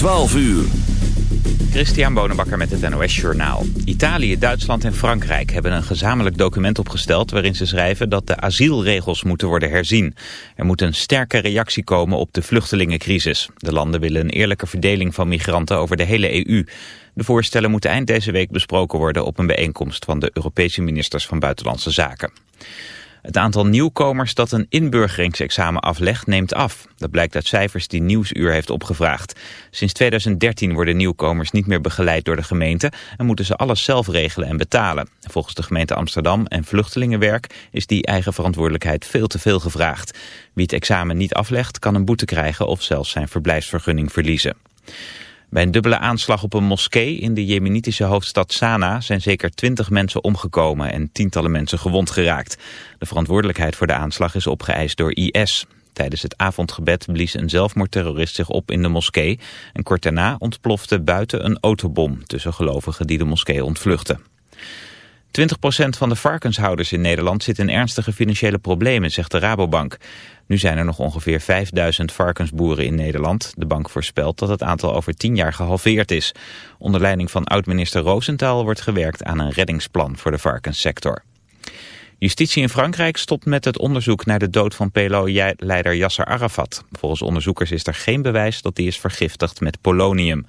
12 uur. Christian Bonenbakker met het NOS Journaal. Italië, Duitsland en Frankrijk hebben een gezamenlijk document opgesteld... waarin ze schrijven dat de asielregels moeten worden herzien. Er moet een sterke reactie komen op de vluchtelingencrisis. De landen willen een eerlijke verdeling van migranten over de hele EU. De voorstellen moeten eind deze week besproken worden... op een bijeenkomst van de Europese ministers van Buitenlandse Zaken. Het aantal nieuwkomers dat een inburgeringsexamen aflegt neemt af. Dat blijkt uit cijfers die Nieuwsuur heeft opgevraagd. Sinds 2013 worden nieuwkomers niet meer begeleid door de gemeente... en moeten ze alles zelf regelen en betalen. Volgens de gemeente Amsterdam en Vluchtelingenwerk... is die eigen verantwoordelijkheid veel te veel gevraagd. Wie het examen niet aflegt kan een boete krijgen... of zelfs zijn verblijfsvergunning verliezen. Bij een dubbele aanslag op een moskee in de jemenitische hoofdstad Sanaa zijn zeker twintig mensen omgekomen en tientallen mensen gewond geraakt. De verantwoordelijkheid voor de aanslag is opgeëist door IS. Tijdens het avondgebed blies een zelfmoordterrorist zich op in de moskee en kort daarna ontplofte buiten een autobom tussen gelovigen die de moskee ontvluchten. 20% van de varkenshouders in Nederland zit in ernstige financiële problemen, zegt de Rabobank. Nu zijn er nog ongeveer 5000 varkensboeren in Nederland. De bank voorspelt dat het aantal over 10 jaar gehalveerd is. Onder leiding van oud-minister Roosentaal wordt gewerkt aan een reddingsplan voor de varkenssector. Justitie in Frankrijk stopt met het onderzoek naar de dood van PLO-leider Yasser Arafat. Volgens onderzoekers is er geen bewijs dat hij is vergiftigd met polonium.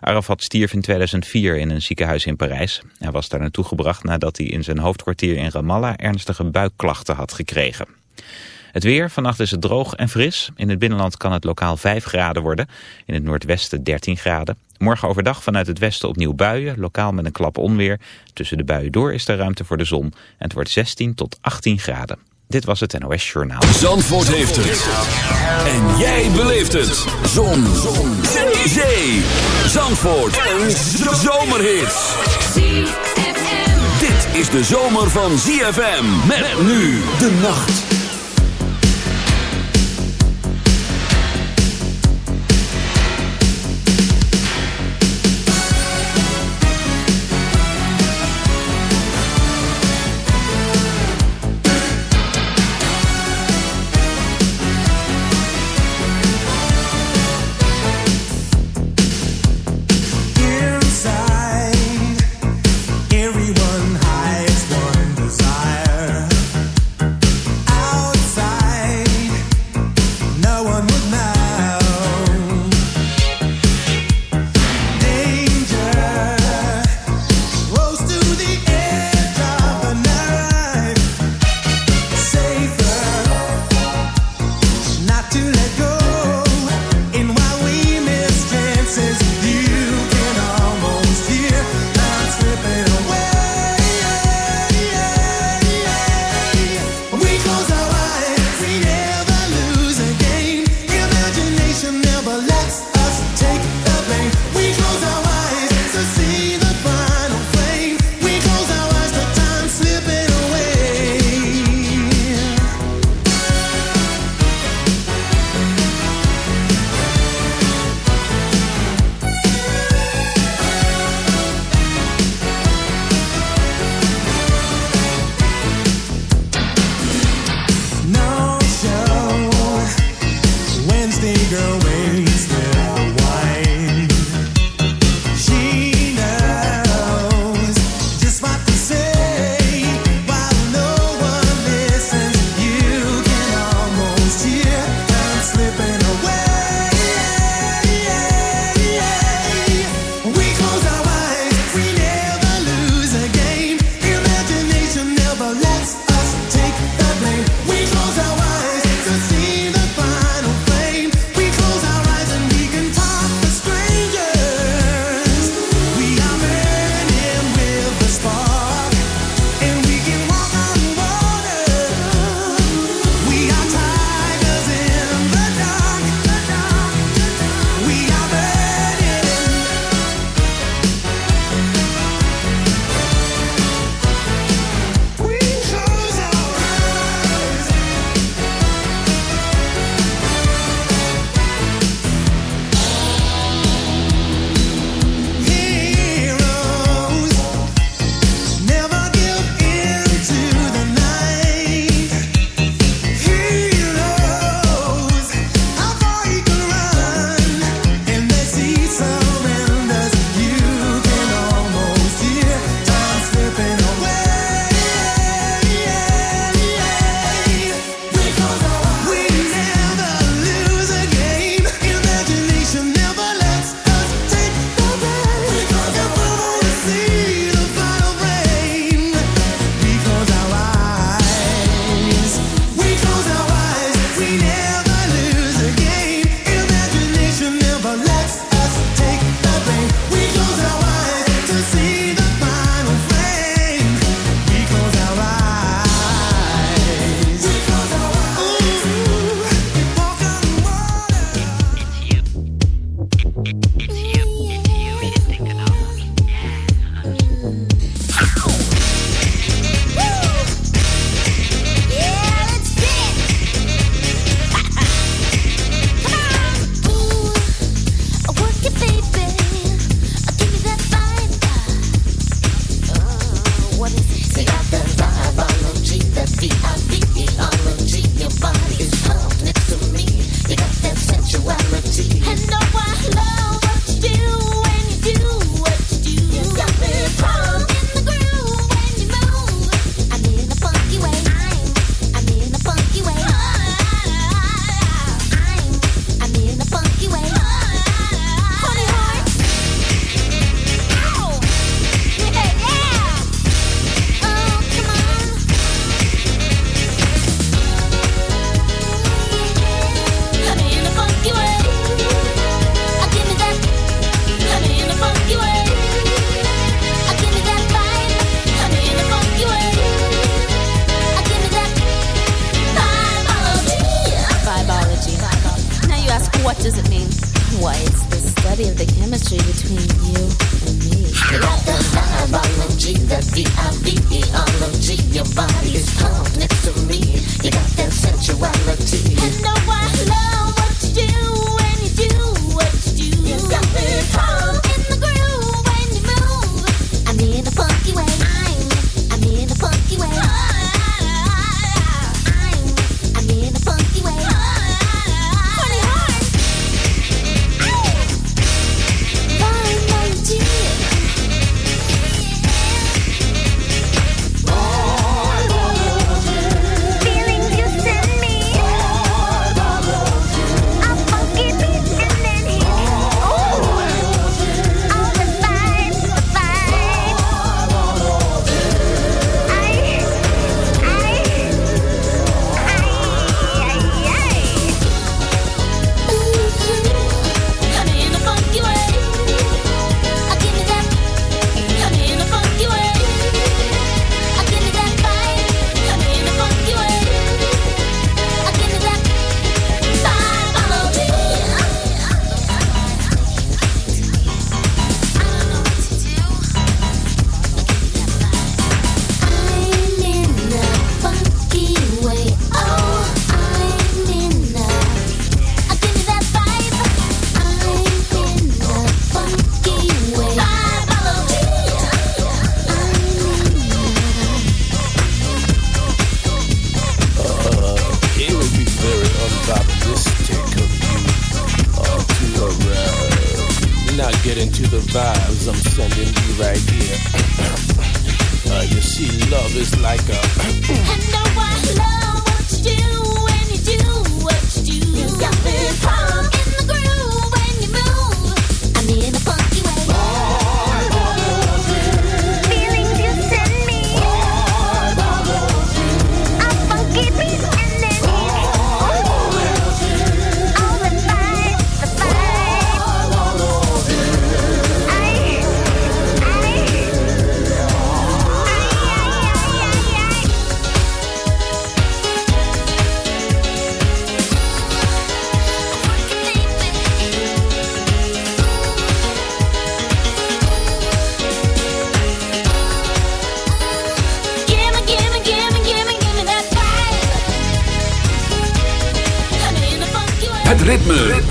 Arafat stierf in 2004 in een ziekenhuis in Parijs. Hij was daar naartoe gebracht nadat hij in zijn hoofdkwartier in Ramallah ernstige buikklachten had gekregen. Het weer, vannacht is het droog en fris. In het binnenland kan het lokaal 5 graden worden. In het noordwesten 13 graden. Morgen overdag vanuit het westen opnieuw buien, lokaal met een klap onweer. Tussen de buien door is er ruimte voor de zon. En het wordt 16 tot 18 graden. Dit was het NOS Journaal. Zandvoort heeft het. En jij beleeft het. Zon. zon. Zee. Zandvoort. Een zomerhit. Dit is de zomer van ZFM. Met nu de nacht.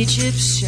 Egyptian.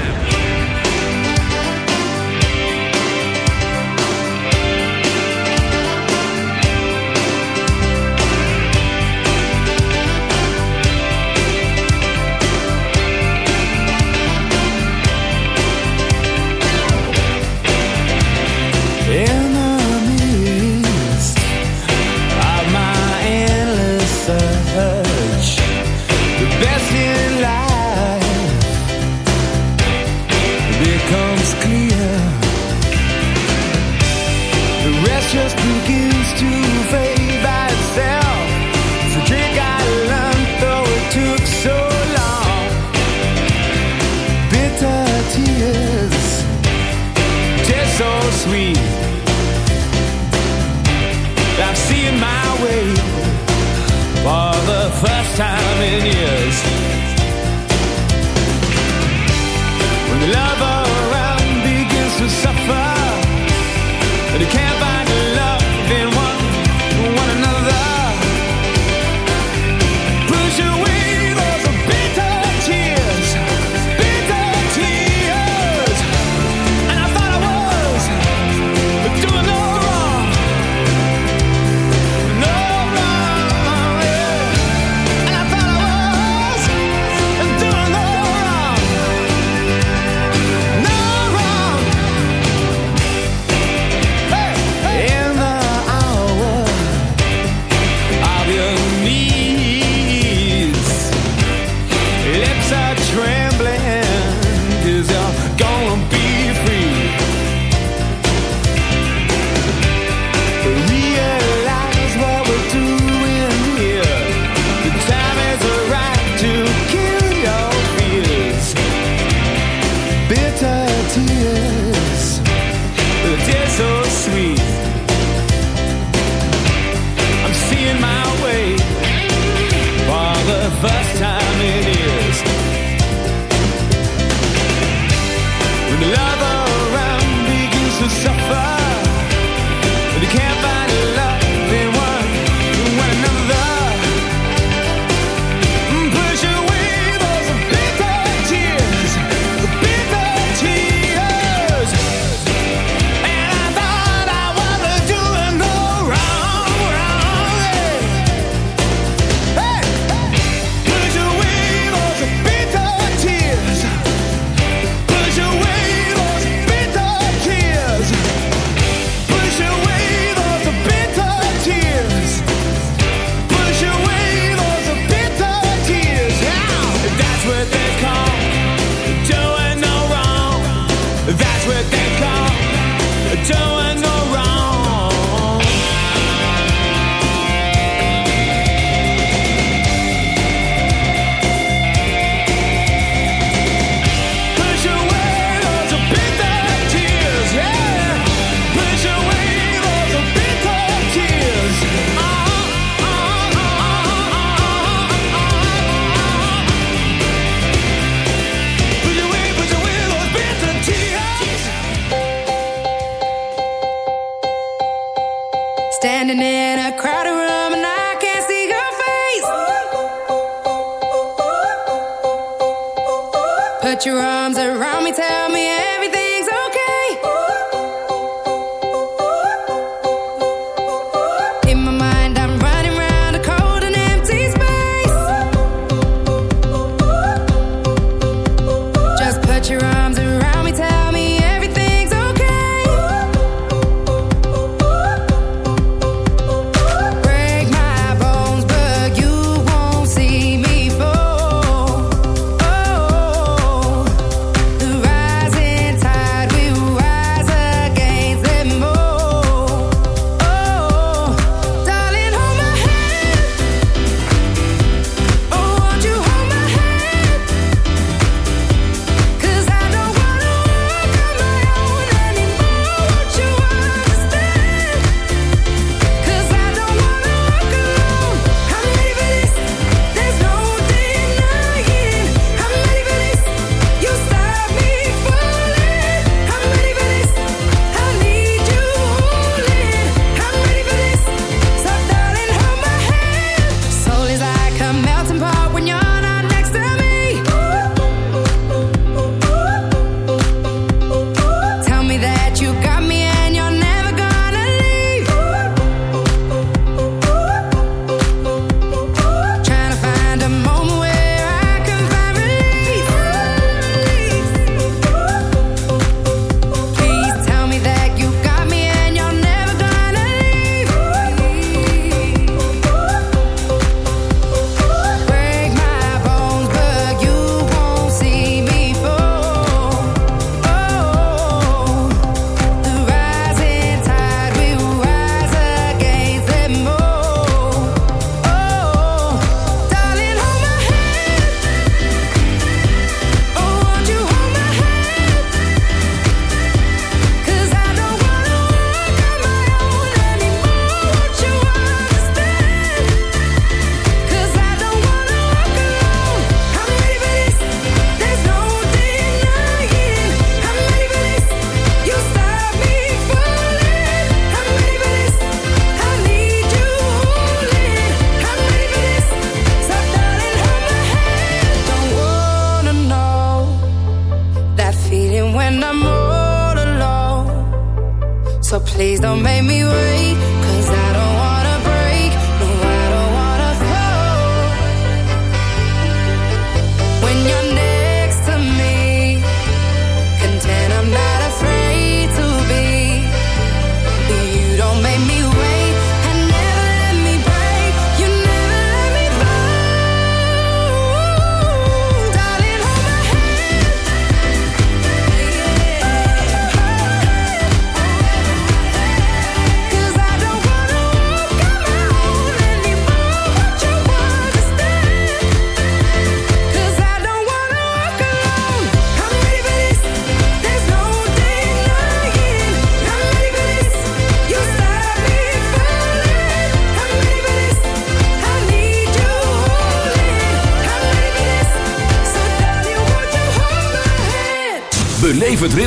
That's what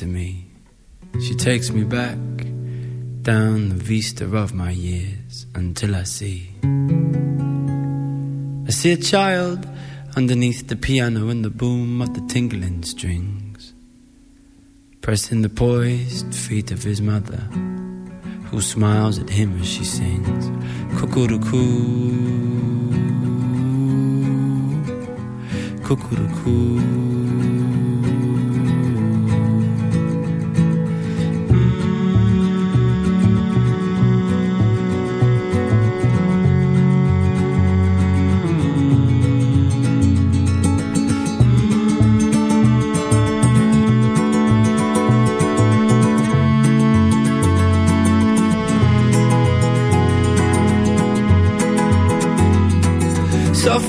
To me. She takes me back down the vista of my years until I see. I see a child underneath the piano and the boom of the tingling strings, pressing the poised feet of his mother, who smiles at him as she sings. Cuckoo-doo-coo, cuckoo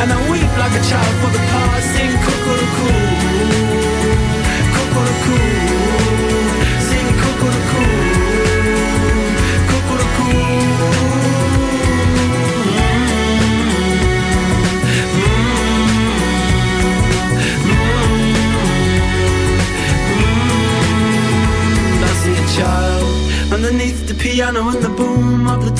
And I weep like a child for the past. Sing cuckoo-coo, cuckoo-coo, sing underneath the piano and the boom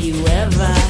You ever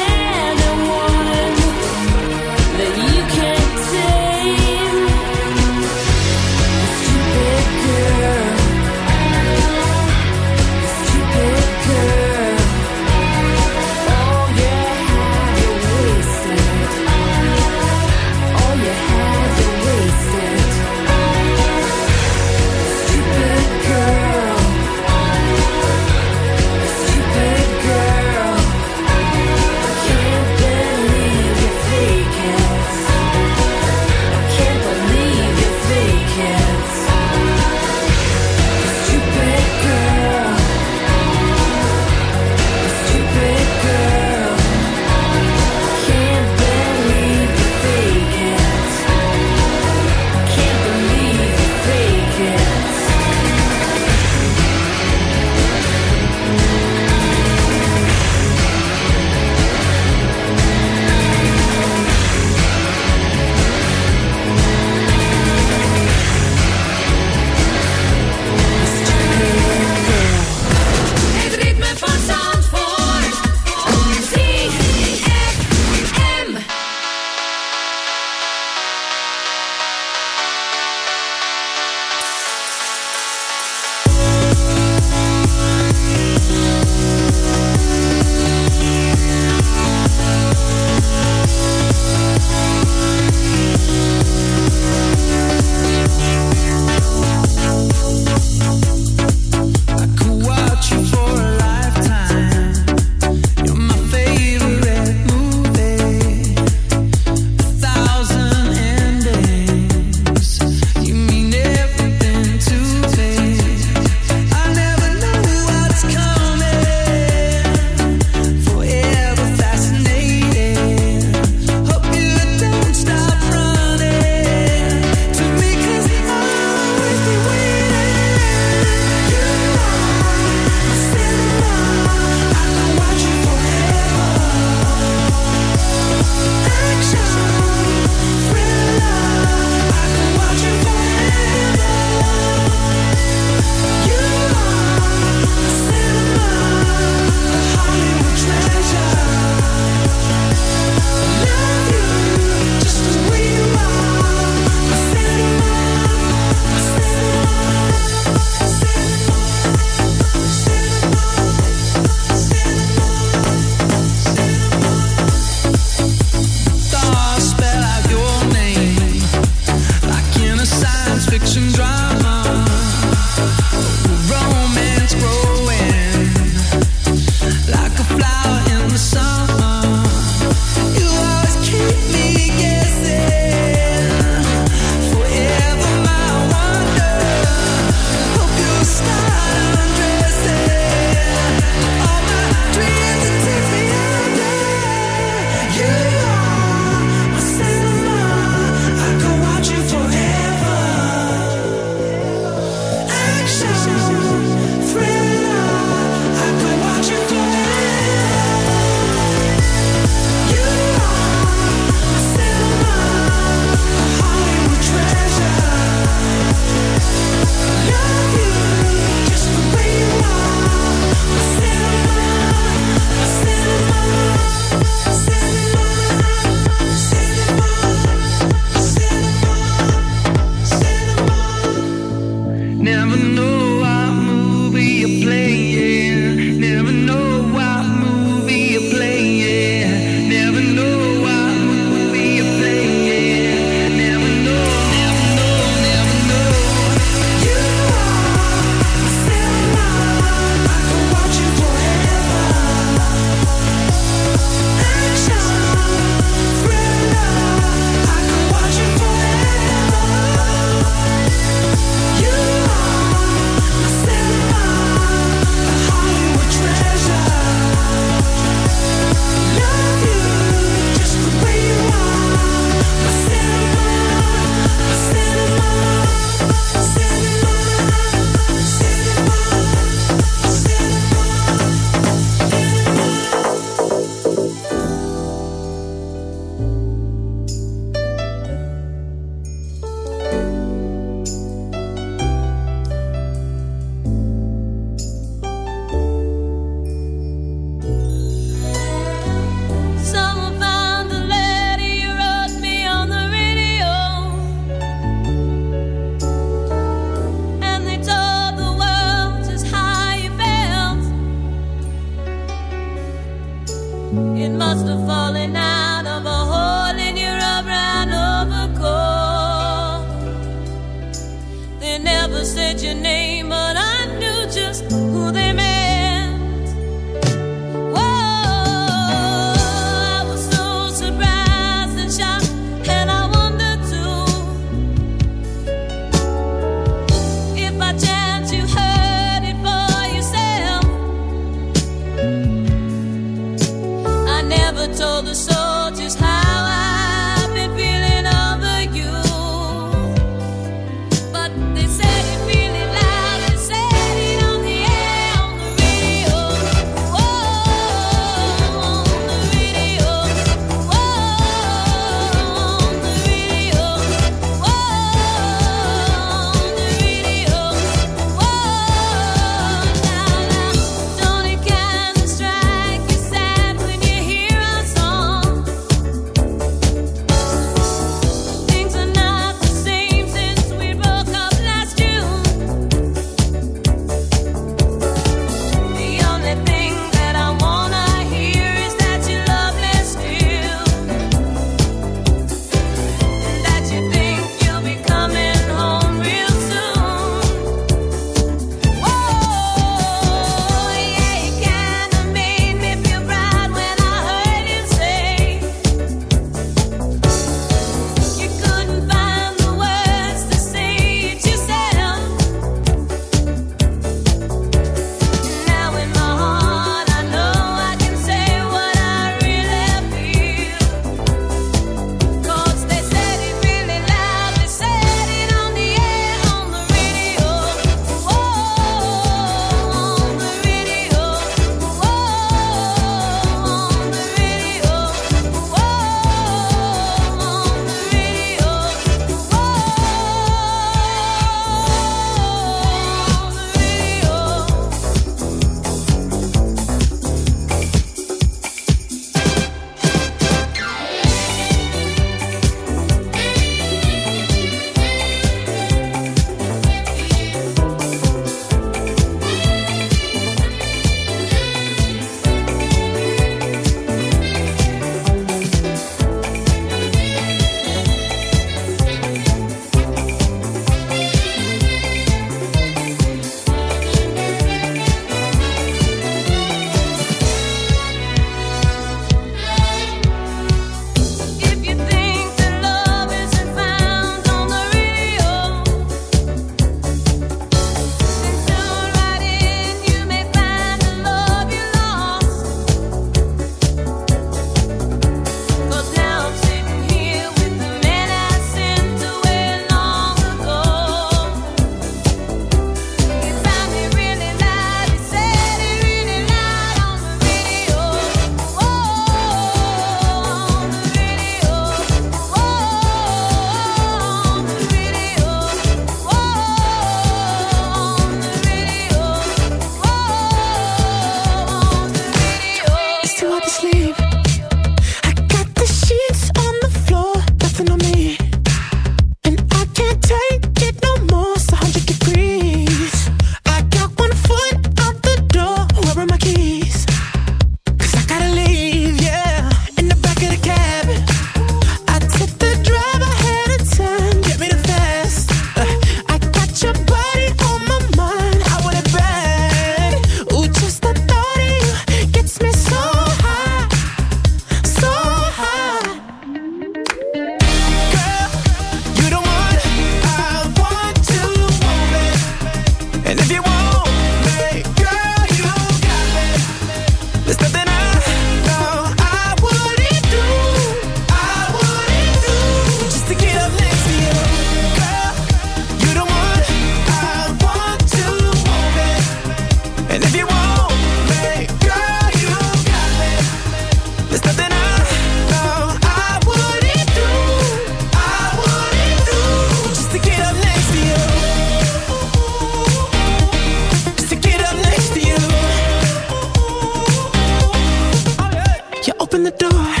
open the door.